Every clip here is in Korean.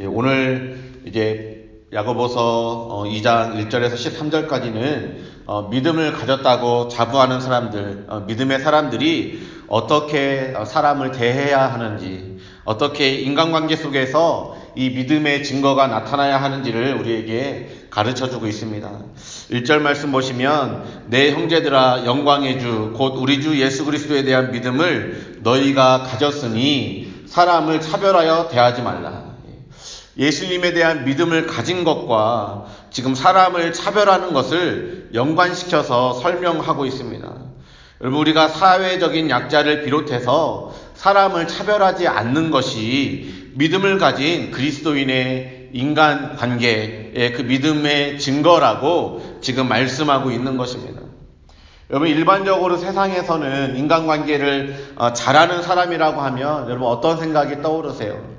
예, 오늘 이제 야고보서 2장 어, 1절에서 13절까지는 어, 믿음을 가졌다고 자부하는 사람들, 어, 믿음의 사람들이 어떻게 사람을 대해야 하는지, 어떻게 인간관계 속에서 이 믿음의 증거가 나타나야 하는지를 우리에게 가르쳐 주고 있습니다. 1절 말씀 보시면 내 형제들아 영광의 주 곧 우리 주 예수 그리스도에 대한 믿음을 너희가 가졌으니 사람을 차별하여 대하지 말라. 예수님에 대한 믿음을 가진 것과 지금 사람을 차별하는 것을 연관시켜서 설명하고 있습니다. 여러분, 우리가 사회적인 약자를 비롯해서 사람을 차별하지 않는 것이 믿음을 가진 그리스도인의 인간 관계의 그 믿음의 증거라고 지금 말씀하고 있는 것입니다. 여러분, 일반적으로 세상에서는 인간관계를 어, 잘하는 사람이라고 하면 여러분 어떤 생각이 떠오르세요?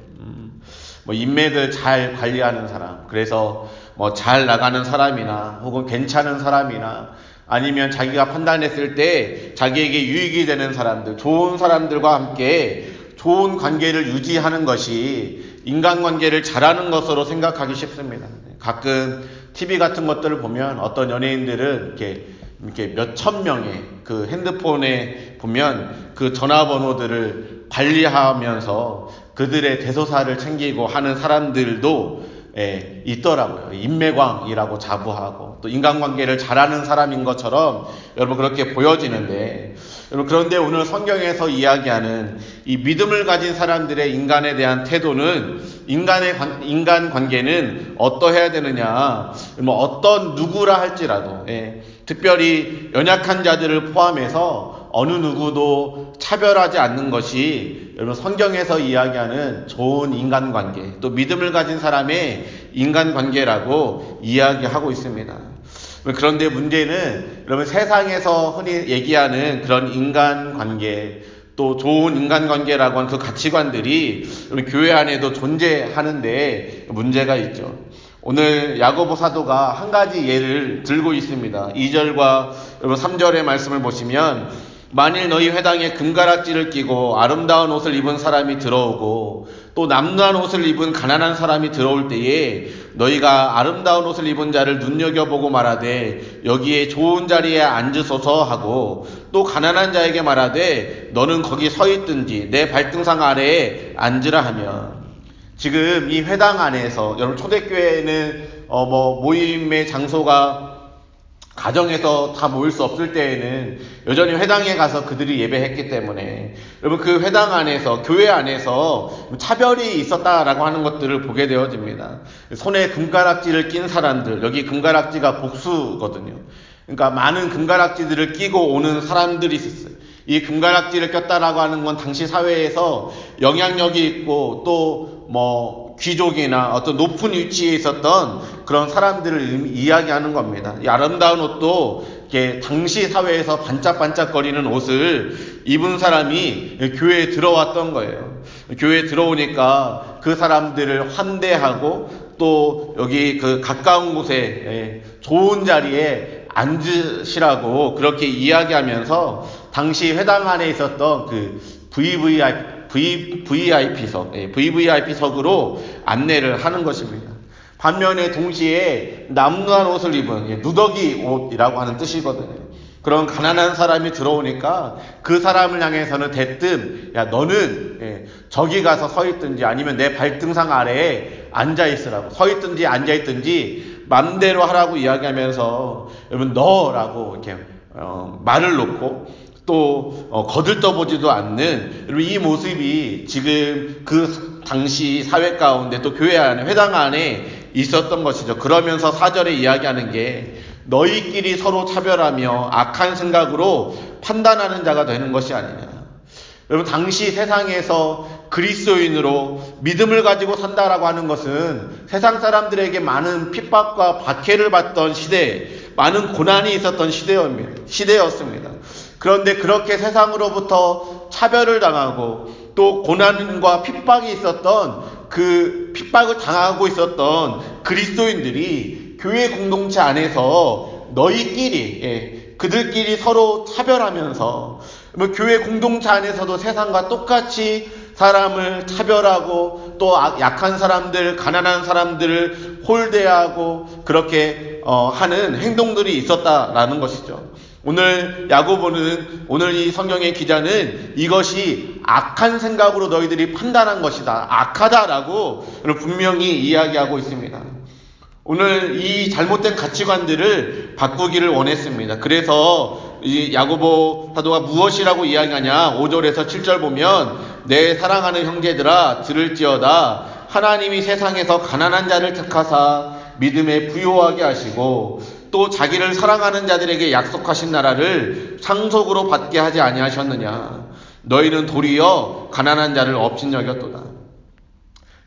뭐 인맥을 잘 관리하는 사람, 그래서 뭐 잘 나가는 사람이나 혹은 괜찮은 사람이나 아니면 자기가 판단했을 때 자기에게 유익이 되는 사람들, 좋은 사람들과 함께 좋은 관계를 유지하는 것이 인간관계를 잘하는 것으로 생각하기 쉽습니다. 가끔 TV 같은 것들을 보면 어떤 연예인들은 이렇게 이렇게 몇 천 명의 그 핸드폰에 보면 그 전화번호들을 관리하면서 그들의 대소사를 챙기고 하는 사람들도 예, 있더라고요. 인맥왕이라고 자부하고 또 인간관계를 잘하는 사람인 것처럼 여러분 그렇게 보여지는데 여러분 그런데 오늘 성경에서 이야기하는 이 믿음을 가진 사람들의 인간에 대한 태도는 인간의 관, 인간 관계는 어떠해야 되느냐 뭐 어떤 누구라 할지라도 예, 특별히 연약한 자들을 포함해서 어느 누구도 차별하지 않는 것이 여러분 성경에서 이야기하는 좋은 인간관계, 또 믿음을 가진 사람의 인간관계라고 이야기하고 있습니다. 그런데 문제는 여러분 세상에서 흔히 얘기하는 그런 인간관계, 또 좋은 인간관계라고 하는 그 가치관들이 교회 안에도 존재하는데 문제가 있죠. 오늘 야고보 사도가 한 가지 예를 들고 있습니다. 2절과 3절의 말씀을 보시면 만일 너희 회당에 금가락지를 끼고 아름다운 옷을 입은 사람이 들어오고 또 남루한 옷을 입은 가난한 사람이 들어올 때에 너희가 아름다운 옷을 입은 자를 눈여겨보고 말하되 여기에 좋은 자리에 앉으소서 하고 또 가난한 자에게 말하되 너는 거기 서 있든지 내 발등상 아래에 앉으라 하면 지금 이 회당 안에서 여러분 초대교회는 어 뭐 모임의 장소가 가정에서 다 모일 수 없을 때에는 여전히 회당에 가서 그들이 예배했기 때문에 여러분 그 회당 안에서 교회 안에서 차별이 있었다라고 하는 것들을 보게 되어집니다. 손에 금가락지를 낀 사람들 여기 금가락지가 복수거든요. 그러니까 많은 금가락지들을 끼고 오는 사람들이 있었어요. 이 금가락지를 꼈다라고 하는 건 당시 사회에서 영향력이 있고 또뭐 귀족이나 어떤 높은 위치에 있었던 그런 사람들을 이야기하는 겁니다. 이 아름다운 옷도 이렇게 당시 사회에서 반짝반짝거리는 옷을 입은 사람이 교회에 들어왔던 거예요. 교회에 들어오니까 그 사람들을 환대하고 또 여기 그 가까운 곳에 예, 좋은 자리에 앉으시라고 그렇게 이야기하면서 당시 회당 안에 있었던 그 VVIP v, VIP석, 예, VVIP석으로 안내를 하는 것입니다. 반면에 동시에 남루한 옷을 입은 예, 누더기 옷이라고 하는 뜻이거든요. 그런 가난한 사람이 들어오니까 그 사람을 향해서는 대뜸 야 너는 예, 저기 가서 서 있든지 아니면 내 발등상 아래에 앉아 있으라고 서 있든지 앉아 있든지 맘대로 하라고 이야기하면서 여러분 너라고 이렇게 어, 말을 놓고 또 어, 거들떠보지도 않는 이 모습이 지금 그 당시 사회 가운데 또 교회 안에 회당 안에 있었던 것이죠. 그러면서 사절에 이야기하는 게 너희끼리 서로 차별하며 악한 생각으로 판단하는 자가 되는 것이 아니냐. 여러분 당시 세상에서 그리스도인으로 믿음을 가지고 산다라고 하는 것은 세상 사람들에게 많은 핍박과 박해를 받던 시대, 많은 고난이 있었던 시대였습니다. 그런데 그렇게 세상으로부터 차별을 당하고 또 고난과 핍박이 있었던 그 핍박을 당하고 있었던 그리스도인들이 교회 공동체 안에서 너희끼리 예, 그들끼리 서로 차별하면서 뭐 교회 공동체 안에서도 세상과 똑같이 사람을 차별하고 또 아, 약한 사람들, 가난한 사람들을 홀대하고 그렇게 어, 하는 행동들이 있었다라는 것이죠. 오늘 야고보는 오늘 이 성경의 기자는 이것이 악한 생각으로 너희들이 판단한 것이다. 악하다라고 분명히 이야기하고 있습니다. 오늘 이 잘못된 가치관들을 바꾸기를 원했습니다. 그래서 이 야고보 사도가 무엇이라고 이야기하냐? 5절에서 7절 보면 내 사랑하는 형제들아 들을지어다 하나님이 세상에서 가난한 자를 택하사 믿음에 부요하게 하시고 또 자기를 사랑하는 자들에게 약속하신 나라를 상속으로 받게 하지 아니하셨느냐 너희는 도리어 가난한 자를 업신여겼도다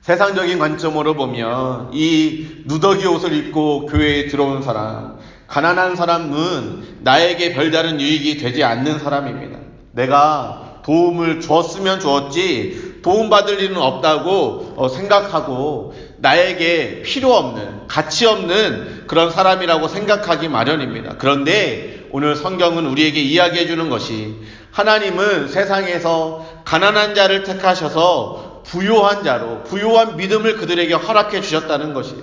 세상적인 관점으로 보면 이 누더기 옷을 입고 교회에 들어온 사람 가난한 사람은 나에게 별다른 유익이 되지 않는 사람입니다. 내가 도움을 주었으면 주었지 도움받을 일은 없다고 어, 생각하고 나에게 필요 없는 가치 없는 그런 사람이라고 생각하기 마련입니다. 그런데 오늘 성경은 우리에게 이야기해 주는 것이 하나님은 세상에서 가난한 자를 택하셔서 부요한 자로 부요한 믿음을 그들에게 허락해 주셨다는 것이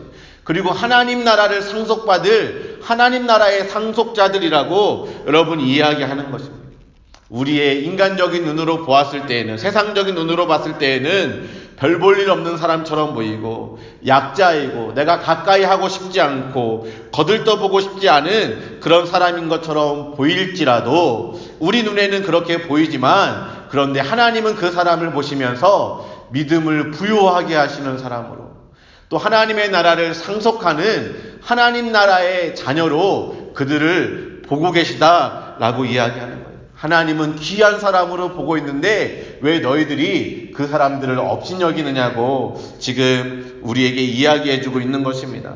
그리고 하나님 나라를 상속받을 하나님 나라의 상속자들이라고 여러분 이야기하는 것입니다. 우리의 인간적인 눈으로 보았을 때에는 세상적인 눈으로 봤을 때에는 별 볼 일 없는 사람처럼 보이고 약자이고 내가 가까이 하고 싶지 않고 거들떠보고 싶지 않은 그런 사람인 것처럼 보일지라도 우리 눈에는 그렇게 보이지만 그런데 하나님은 그 사람을 보시면서 믿음을 부여하게 하시는 사람으로 또 하나님의 나라를 상속하는 하나님 나라의 자녀로 그들을 보고 계시다라고 이야기하는 거예요. 하나님은 귀한 사람으로 보고 있는데 왜 너희들이 그 사람들을 업신여기느냐고 지금 우리에게 이야기해주고 있는 것입니다.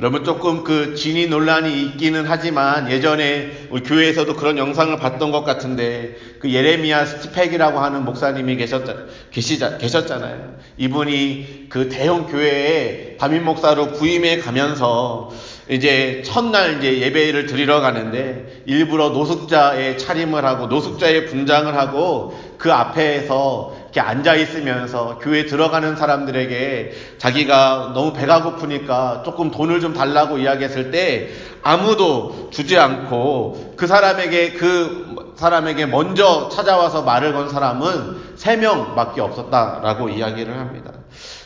여러분 조금 그 진위 논란이 있기는 하지만 예전에 우리 교회에서도 그런 영상을 봤던 것 같은데 그 예레미야 스티펙이라고 하는 목사님이 계셨, 계시자, 계셨잖아요. 이분이 그 대형 교회에 담임 목사로 부임해 가면서 이제 첫날 이제 예배를 드리러 가는데 일부러 노숙자의 차림을 하고 노숙자의 분장을 하고 그 앞에서 이렇게 앉아 있으면서 교회 들어가는 사람들에게 자기가 너무 배가 고프니까 조금 돈을 좀 달라고 이야기했을 때 아무도 주지 않고 그 사람에게 그 사람에게 먼저 찾아와서 말을 건 사람은 세 명밖에 없었다라고 이야기를 합니다.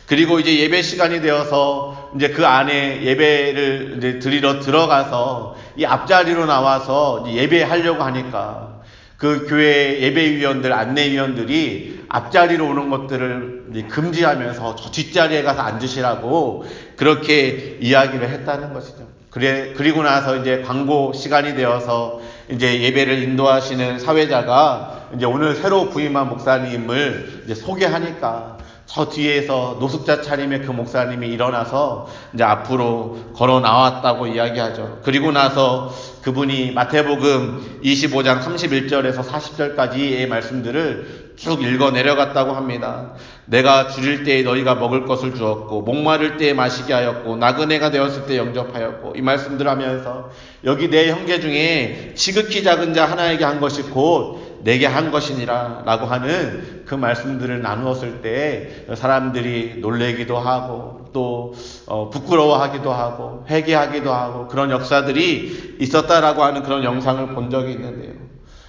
그리고 이제 예배 시간이 되어서 이제 그 안에 예배를 이제 드리러 들어가서 이 앞자리로 나와서 예배하려고 하니까 그 교회 예배위원들, 안내위원들이 앞자리로 오는 것들을 금지하면서 저 뒷자리에 가서 앉으시라고 그렇게 이야기를 했다는 것이죠. 그래, 그리고 나서 이제 광고 시간이 되어서 이제 예배를 인도하시는 사회자가 이제 오늘 새로 부임한 목사님을 이제 소개하니까 저 뒤에서 노숙자 차림의 그 목사님이 일어나서 이제 앞으로 걸어 나왔다고 이야기하죠. 그리고 나서 그분이 마태복음 25장 31절에서 40절까지의 말씀들을 쭉 읽어 내려갔다고 합니다. 내가 줄일 때에 너희가 먹을 것을 주었고 목마를 때에 마시게 하였고 나그네가 되었을 때 영접하였고 이 말씀들 하면서 여기 내 형제 중에 지극히 작은 자 하나에게 한 것이 곧 내게 한 것이니라 라고 하는 그 말씀들을 나누었을 때 사람들이 놀래기도 하고 또 어, 부끄러워하기도 하고 회개하기도 하고 그런 역사들이 있었다라고 하는 그런 영상을 본 적이 있는데요.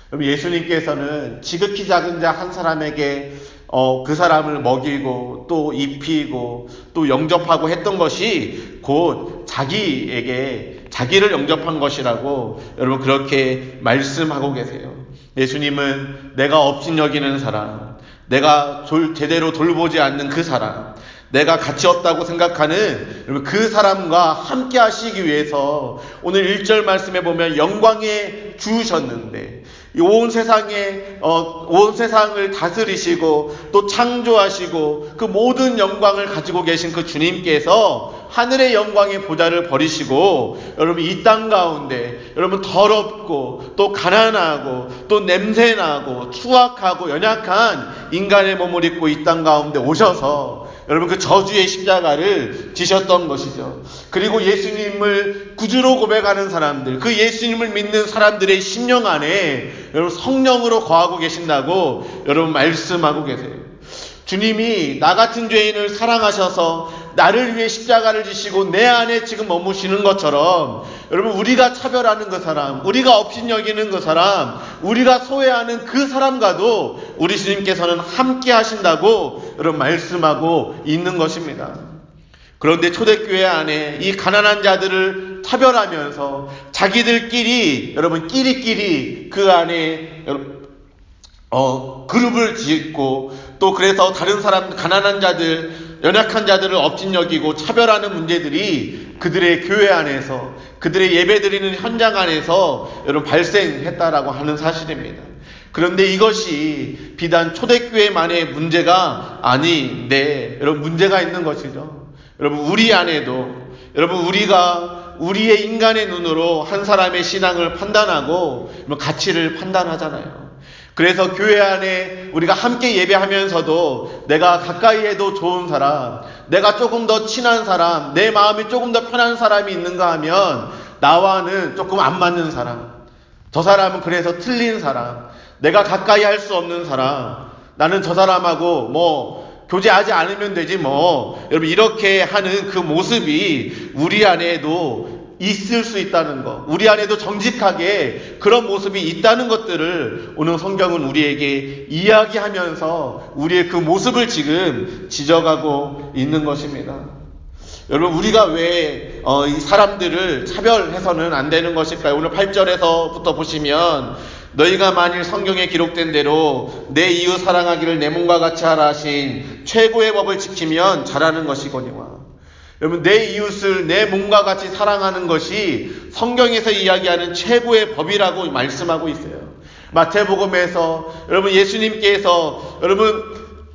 그럼 예수님께서는 지극히 작은 자 한 사람에게 어, 그 사람을 먹이고 또 입히고 또 영접하고 했던 것이 곧 자기에게 자기를 영접한 것이라고 여러분 그렇게 말씀하고 계세요. 예수님은 내가 업신 여기는 사람, 내가 제대로 돌보지 않는 그 사람, 내가 가치 없다고 생각하는 여러분 그 사람과 함께 하시기 위해서 오늘 1절 말씀에 보면 영광에 주셨는데 온 세상에 어, 온 세상을 다스리시고 또 창조하시고 그 모든 영광을 가지고 계신 그 주님께서 하늘의 영광의 보좌를 버리시고 여러분 이 땅 가운데 여러분 더럽고 또 가난하고 또 냄새나고 추악하고 연약한 인간의 몸을 입고 이 땅 가운데 오셔서 여러분 그 저주의 십자가를 지셨던 것이죠. 그리고 예수님을 구주로 고백하는 사람들, 그 예수님을 믿는 사람들의 심령 안에 여러분 성령으로 거하고 계신다고 여러분 말씀하고 계세요. 주님이 나 같은 죄인을 사랑하셔서 나를 위해 십자가를 지시고 내 안에 지금 머무시는 것처럼 여러분 우리가 차별하는 그 사람, 우리가 업신 여기는 그 사람, 우리가 소외하는 그 사람과도 우리 주님께서는 함께 하신다고 여러분 말씀하고 있는 것입니다. 그런데 초대교회 안에 이 가난한 자들을 차별하면서 자기들끼리 여러분 끼리끼리 그 안에 여러분 어, 그룹을 짓고 또 그래서 다른 사람 가난한 자들 연약한 자들을 업진 여기고 차별하는 문제들이 그들의 교회 안에서 그들의 예배드리는 현장 안에서 여러분 발생했다라고 하는 사실입니다. 그런데 이것이 비단 초대교회만의 문제가 아닌데 여러분 문제가 있는 것이죠. 여러분 우리 안에도 여러분 우리가 우리의 인간의 눈으로 한 사람의 신앙을 판단하고 가치를 판단하잖아요. 그래서 교회 안에 우리가 함께 예배하면서도 내가 가까이 해도 좋은 사람, 내가 조금 더 친한 사람, 내 마음이 조금 더 편한 사람이 있는가 하면 나와는 조금 안 맞는 사람. 저 사람은 그래서 틀린 사람. 내가 가까이 할 수 없는 사람. 나는 저 사람하고 뭐 교제하지 않으면 되지 뭐. 여러분 이렇게 하는 그 모습이 우리 안에도 있을 수 있다는 것, 우리 안에도 정직하게 그런 모습이 있다는 것들을 오늘 성경은 우리에게 이야기하면서 우리의 그 모습을 지금 지적하고 있는 것입니다. 여러분, 우리가 왜, 어, 이 사람들을 차별해서는 안 되는 것일까요? 오늘 8절에서부터 보시면, 너희가 만일 성경에 기록된 대로 내 이웃 사랑하기를 내 몸과 같이 하라 하신 최고의 법을 지키면 잘하는 것이거니와. 여러분, 내 이웃을 내 몸과 같이 사랑하는 것이 성경에서 이야기하는 최고의 법이라고 말씀하고 있어요. 마태복음에서 여러분 예수님께서 여러분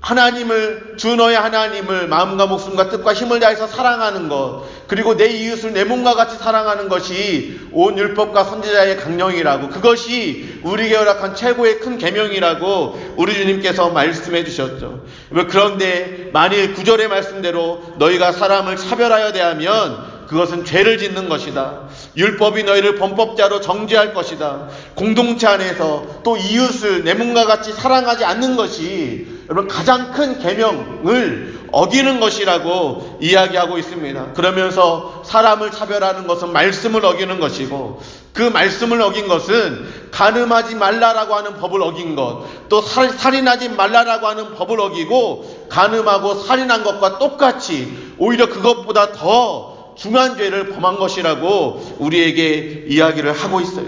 하나님을 주 너의 하나님을 마음과 목숨과 뜻과 힘을 다해서 사랑하는 것 그리고 내 이웃을 내 몸과 같이 사랑하는 것이 온 율법과 선지자의 강령이라고 그것이 우리에게 허락한 최고의 큰 계명이라고 우리 주님께서 말씀해 주셨죠. 그런데 만일 구절의 말씀대로 너희가 사람을 차별하여 대하면 그것은 죄를 짓는 것이다. 율법이 너희를 범법자로 정죄할 것이다. 공동체 안에서 또 이웃을 내 몸과 같이 사랑하지 않는 것이 여러분 가장 큰 계명을 어기는 것이라고 이야기하고 있습니다. 그러면서 사람을 차별하는 것은 말씀을 어기는 것이고 그 말씀을 어긴 것은 가늠하지 말라라고 하는 법을 어긴 것, 또 살인하지 말라라고 하는 법을 어기고 가늠하고 살인한 것과 똑같이 오히려 그것보다 더 중한 죄를 범한 것이라고 우리에게 이야기를 하고 있어요.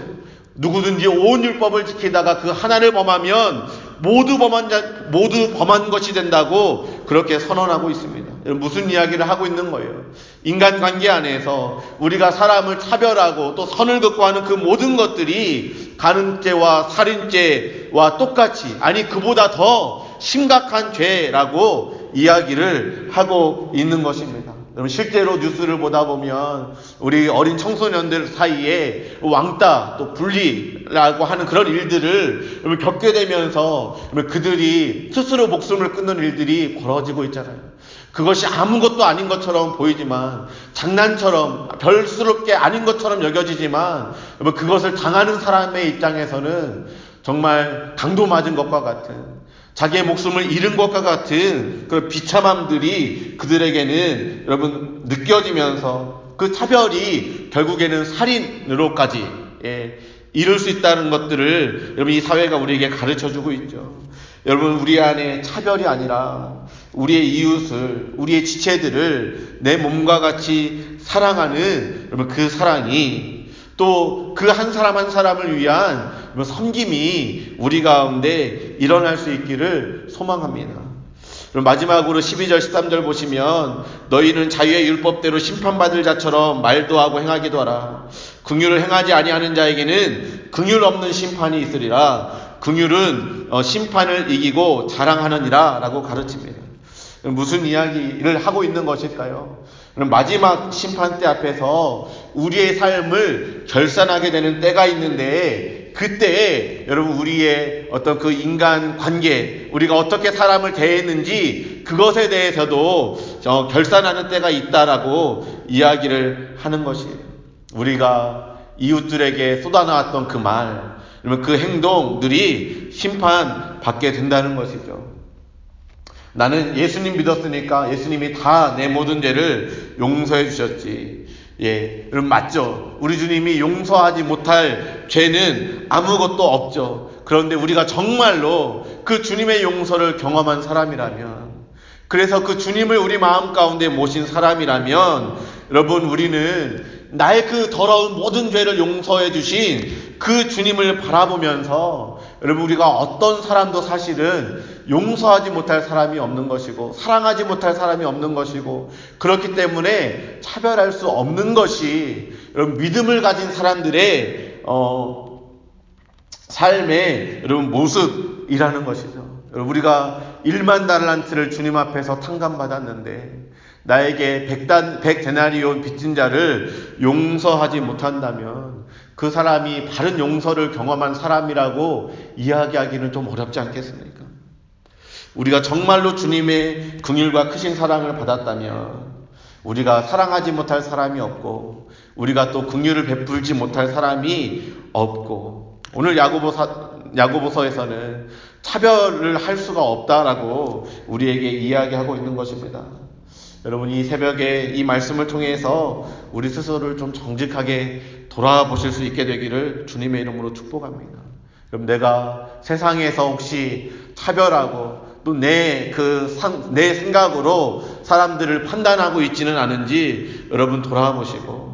누구든지 온 율법을 지키다가 그 하나를 범하면 모두 범한 자, 모두 범한 것이 된다고 그렇게 선언하고 있습니다. 무슨 이야기를 하고 있는 거예요? 인간관계 안에서 우리가 사람을 차별하고 또 선을 긋고 하는 그 모든 것들이 가늠죄와 살인죄와 똑같이 아니 그보다 더 심각한 죄라고 이야기를 하고 있는 것입니다. 여러분 실제로 뉴스를 보다 보면 우리 어린 청소년들 사이에 왕따 또 분리라고 하는 그런 일들을 여러분 겪게 되면서 여러분 그들이 스스로 목숨을 끊는 일들이 벌어지고 있잖아요. 그것이 아무것도 아닌 것처럼 보이지만 장난처럼 별스럽게 아닌 것처럼 여겨지지만 여러분 그것을 당하는 사람의 입장에서는 정말 강도 맞은 것과 같은 자기의 목숨을 잃은 것과 같은 그 비참함들이 그들에게는 여러분 느껴지면서 그 차별이 결국에는 살인으로까지 예, 이룰 수 있다는 것들을 여러분 이 사회가 우리에게 가르쳐 주고 있죠. 여러분 우리 안에 차별이 아니라 우리의 이웃을 우리의 지체들을 내 몸과 같이 사랑하는 여러분 그 사랑이 또 그 한 사람 한 사람을 위한 섬김이 우리 가운데 일어날 수 있기를 소망합니다. 그럼 마지막으로 12절 13절 보시면 너희는 자유의 율법대로 심판받을 자처럼 말도 하고 행하기도 하라. 긍휼을 행하지 아니하는 자에게는 긍휼 없는 심판이 있으리라. 긍휼은 어, 심판을 이기고 자랑하느니라라고 가르칩니다. 무슨 이야기를 하고 있는 것일까요? 마지막 심판 때 앞에서 우리의 삶을 결산하게 되는 때가 있는데 그때 여러분 우리의 어떤 그 인간 관계, 우리가 어떻게 사람을 대했는지 그것에 대해서도 결산하는 때가 있다라고 이야기를 하는 것이에요. 우리가 이웃들에게 쏟아나왔던 그 말, 그 행동들이 심판 받게 된다는 것이죠. 나는 예수님 믿었으니까 예수님이 다 내 모든 죄를 용서해 주셨지. 예, 여러분 맞죠? 우리 주님이 용서하지 못할 죄는 아무것도 없죠. 그런데 우리가 정말로 그 주님의 용서를 경험한 사람이라면, 그래서 그 주님을 우리 마음 가운데 모신 사람이라면, 여러분 우리는 나의 그 더러운 모든 죄를 용서해 주신 그 주님을 바라보면서 여러분 우리가 어떤 사람도 사실은 용서하지 못할 사람이 없는 것이고 사랑하지 못할 사람이 없는 것이고 그렇기 때문에 차별할 수 없는 것이 여러분 믿음을 가진 사람들의 어, 삶의 여러분 모습이라는 것이죠. 여러분 우리가 1만 달란트를 주님 앞에서 탕감받았는데 나에게 백단, 백데나리온 빚진 자를 용서하지 못한다면 그 사람이 바른 용서를 경험한 사람이라고 이야기하기는 좀 어렵지 않겠습니까? 우리가 정말로 주님의 긍휼과 크신 사랑을 받았다면 우리가 사랑하지 못할 사람이 없고 우리가 또 긍휼을 베풀지 못할 사람이 없고 오늘 야고보사 야고보서에서는 차별을 할 수가 없다라고 우리에게 이야기하고 있는 것입니다. 여러분 이 새벽에 이 말씀을 통해서 우리 스스로를 좀 정직하게 돌아보실 수 있게 되기를 주님의 이름으로 축복합니다. 그럼 내가 세상에서 혹시 차별하고 또 내 그 내 생각으로 사람들을 판단하고 있지는 않은지 여러분 돌아보시고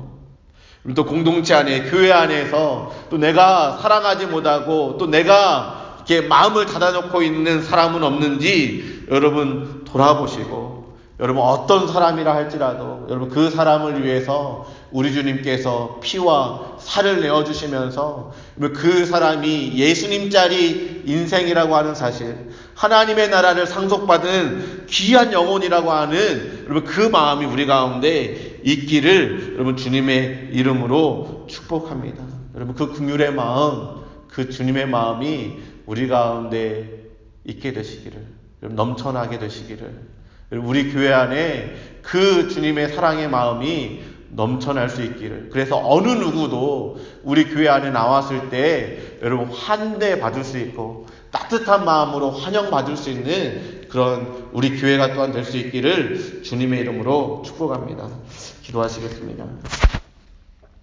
또 공동체 안에 교회 안에서 또 내가 사랑하지 못하고 또 내가 이렇게 마음을 닫아놓고 있는 사람은 없는지 여러분 돌아보시고 여러분 어떤 사람이라 할지라도 여러분 그 사람을 위해서 우리 주님께서 피와 살을 내어 주시면서 그 사람이 예수님 짜리 인생이라고 하는 사실, 하나님의 나라를 상속받은 귀한 영혼이라고 하는 여러분 그 마음이 우리 가운데 있기를 여러분 주님의 이름으로 축복합니다. 여러분 그 긍휼의 마음, 그 주님의 마음이 우리 가운데 있게 되시기를, 넘쳐나게 되시기를 우리 교회 안에 그 주님의 사랑의 마음이 넘쳐날 수 있기를. 그래서 어느 누구도 우리 교회 안에 나왔을 때 여러분 환대 받을 수 있고 따뜻한 마음으로 환영 받을 수 있는 그런 우리 교회가 또한 될 수 있기를 주님의 이름으로 축복합니다. 기도하시겠습니다.